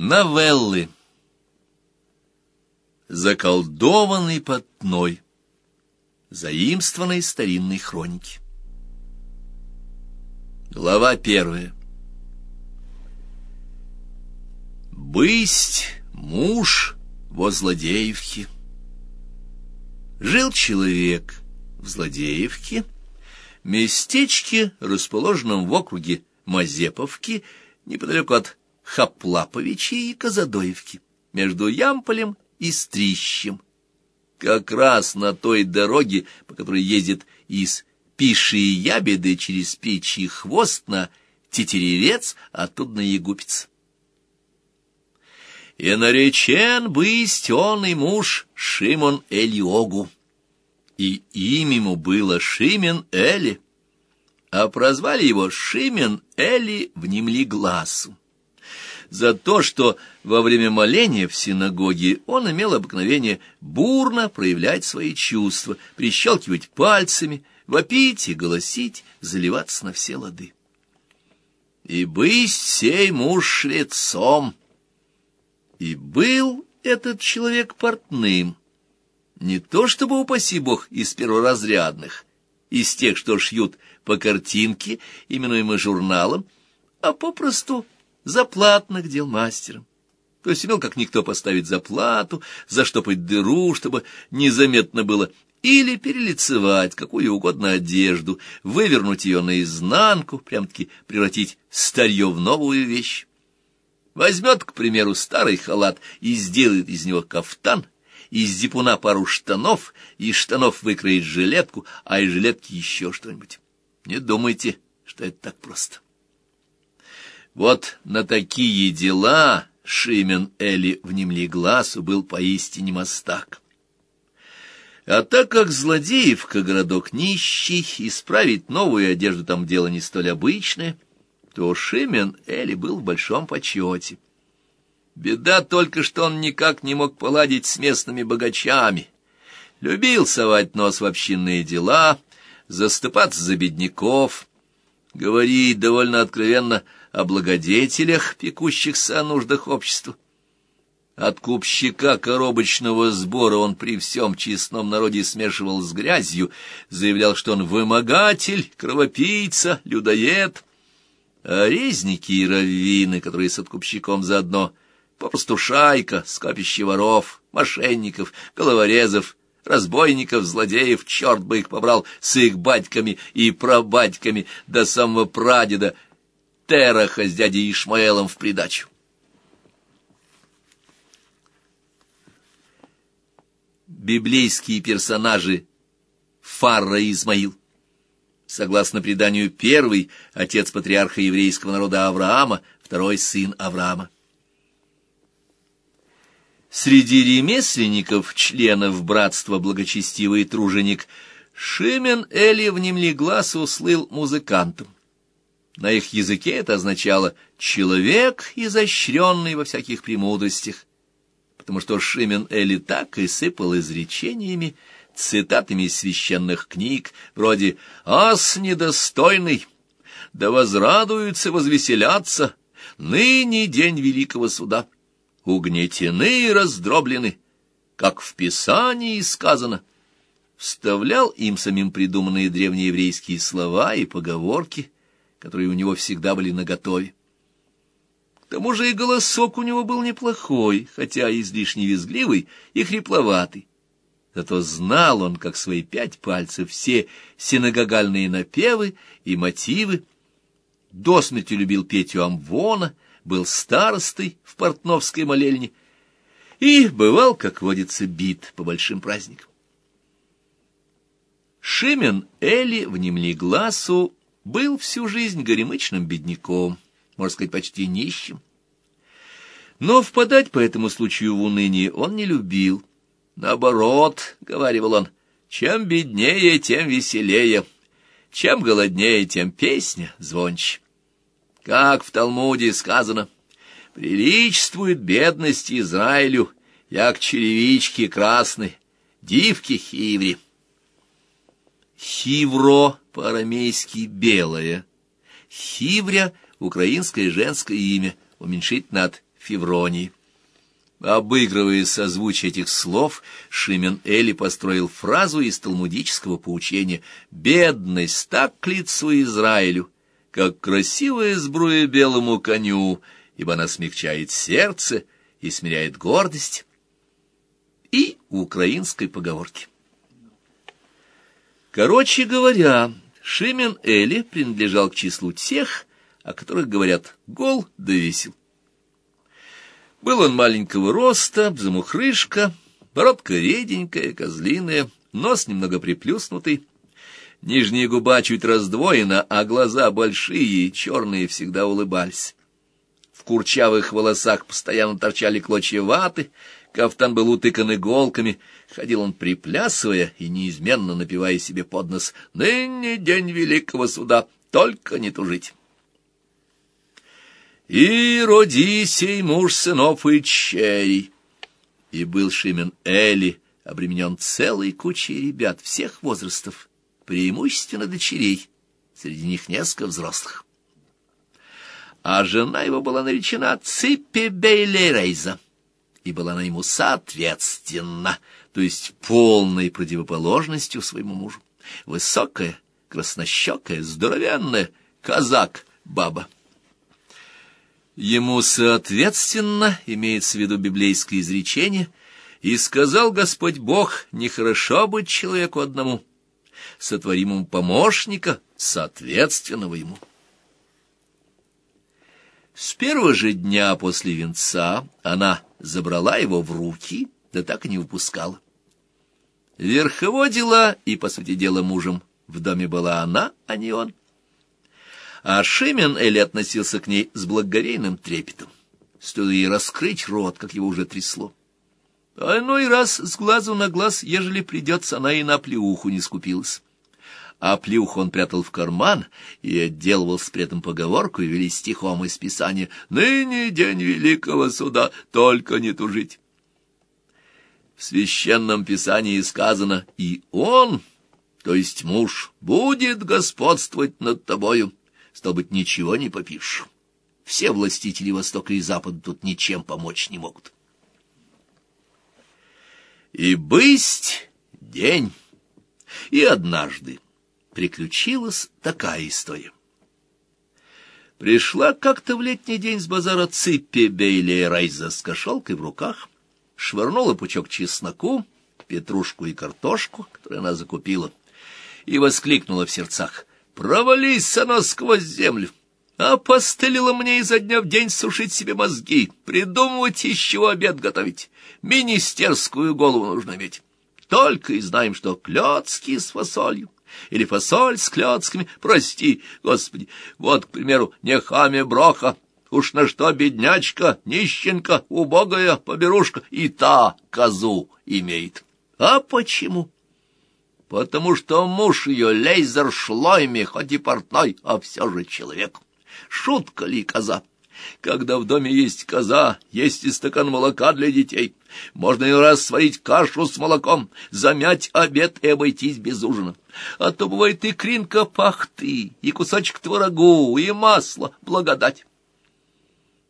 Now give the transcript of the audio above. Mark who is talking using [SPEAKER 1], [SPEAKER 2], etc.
[SPEAKER 1] Новеллы. Заколдованный потной. Заимствованной старинной хроники. Глава первая. Бысть муж во Злодеевке. Жил человек в Злодеевке, местечке, расположенном в округе Мазеповки, неподалеку от Хаплаповичи и Казадоевки, между Ямполем и Стрищем. Как раз на той дороге, по которой ездит из Пиши и Ябеды через Пичий хвост на Тетеревец, оттуда на Егупец. И наречен бысть он и муж Шимон Элиогу, и имя ему было Шимен Эли, а прозвали его Шимен Эли внемли глазу за то, что во время моления в синагоге он имел обыкновение бурно проявлять свои чувства, прищелкивать пальцами, вопить и голосить, заливаться на все лады. «И быть сей муж швецом!» И был этот человек портным, не то чтобы, упаси бог, из перворазрядных, из тех, что шьют по картинке, именуемой журналом, а попросту заплатных дел мастером. То есть имел как никто поставить заплату, заштопать дыру, чтобы незаметно было, или перелицевать какую угодно одежду, вывернуть ее наизнанку, прям-таки превратить старье в новую вещь. Возьмет, к примеру, старый халат и сделает из него кафтан, из зипуна пару штанов, из штанов выкроет жилетку, а из жилетки еще что-нибудь. Не думайте, что это так просто. Вот на такие дела Шимен Эли внемли глазу был поистине мастак. А так как Злодеевка городок нищий, исправить новую одежду там дело не столь обычное, то Шимен Эли был в большом почете. Беда только, что он никак не мог поладить с местными богачами. Любил совать нос в общинные дела, заступаться за бедняков, говорить довольно откровенно о благодетелях, пекущихся о нуждах общества. От купщика коробочного сбора он при всем честном народе смешивал с грязью, заявлял, что он вымогатель, кровопийца, людоед. А резники и раввины, которые с откупщиком заодно, попросту шайка, скопище воров, мошенников, головорезов, разбойников, злодеев, черт бы их побрал, с их батьками и прабатьками до самого прадеда, Тераха с дядей Ишмаэлом в придачу. Библейские персонажи Фарра и Измаил. Согласно преданию, первый — отец патриарха еврейского народа Авраама, второй — сын Авраама. Среди ремесленников, членов братства благочестивый труженик, Шимен Эли внемли глаз услыл музыкантом. На их языке это означало «человек, изощренный во всяких премудростях», потому что Шимен Эли так и сыпал изречениями, цитатами из священных книг, вроде «Ас недостойный, да возрадуются, возвеселятся, ныне день великого суда, угнетены и раздроблены, как в Писании сказано». Вставлял им самим придуманные древнееврейские слова и поговорки – которые у него всегда были наготове. К тому же и голосок у него был неплохой, хотя излишне визгливый и хрипловатый. Зато знал он, как свои пять пальцев, все синагогальные напевы и мотивы. До смерти любил Петю Амвона, был старостой в портновской молельне и бывал, как водится, бит по большим праздникам. Шимен Эли внемли глазу был всю жизнь горемычным бедняком, можно сказать, почти нищим. Но впадать по этому случаю в уныние он не любил. Наоборот, — говорил он, — чем беднее, тем веселее, чем голоднее, тем песня звонче. Как в Талмуде сказано, приличествует бедность Израилю, як черевички красной, дивки хиври. Хивро по-арамейски «белое». Хивря — украинское женское имя, уменьшить над Февронии. Обыгрывая созвучие этих слов, Шимен Эли построил фразу из талмудического поучения «Бедность так к лицу Израилю, как красивая сбруя белому коню, ибо она смягчает сердце и смиряет гордость» и украинской поговорки. Короче говоря, Шимен Эли принадлежал к числу тех, о которых говорят «гол да весел». Был он маленького роста, замухрышка, бородка реденькая, козлиная, нос немного приплюснутый, нижняя губа чуть раздвоена, а глаза большие, черные, всегда улыбались. В курчавых волосах постоянно торчали клочья ваты, кафтан был утыкан иголками, ходил он приплясывая и неизменно напивая себе под нос «Ныне день великого суда, только не тужить». И роди сей муж сынов и чей. И был Шимен Эли обременен целой кучей ребят всех возрастов, преимущественно дочерей, среди них несколько взрослых. А жена его была наречена Циппе Бейлерейза, и была она ему соответственна, то есть полной противоположностью своему мужу. Высокая, краснощекая, здоровенная, казак, баба. Ему соответственно имеется в виду библейское изречение «И сказал Господь Бог, нехорошо быть человеку одному, сотворим ему помощника, соответственного ему». С первого же дня после венца она забрала его в руки, да так и не выпускала. Верховодила и, по сути дела, мужем в доме была она, а не он а Шимен Эли относился к ней с благоговейным трепетом. Стоило ей раскрыть рот, как его уже трясло. А иной раз с глазу на глаз, ежели придется, она и на плюху не скупилась. А плюху он прятал в карман и отделывался при этом поговорку и вели стихом из Писания «Ныне день великого суда, только не тужить». В священном Писании сказано «И он, то есть муж, будет господствовать над тобою» Стал быть, ничего не попишешь. Все властители Востока и Запада тут ничем помочь не могут. И бысть день. И однажды приключилась такая история. Пришла как-то в летний день с базара Циппи Бейли Райза с кошелкой в руках, швырнула пучок чесноку, петрушку и картошку, которую она закупила, и воскликнула в сердцах. Провались оно сквозь землю. Опостылило мне изо дня в день сушить себе мозги, придумывать, из чего обед готовить. Министерскую голову нужно иметь. Только и знаем, что клёцки с фасолью или фасоль с клёцками. Прости, Господи, вот, к примеру, не хаме броха, уж на что беднячка, нищенка, убогая поберушка и та козу имеет. А почему? потому что муж ее лейзер шлойми, хоть и портной, а все же человек. Шутка ли коза? Когда в доме есть коза, есть и стакан молока для детей. Можно и раз сварить кашу с молоком, замять обед и обойтись без ужина. А то бывает и кринка пахты, и кусочек творогу, и масло, благодать.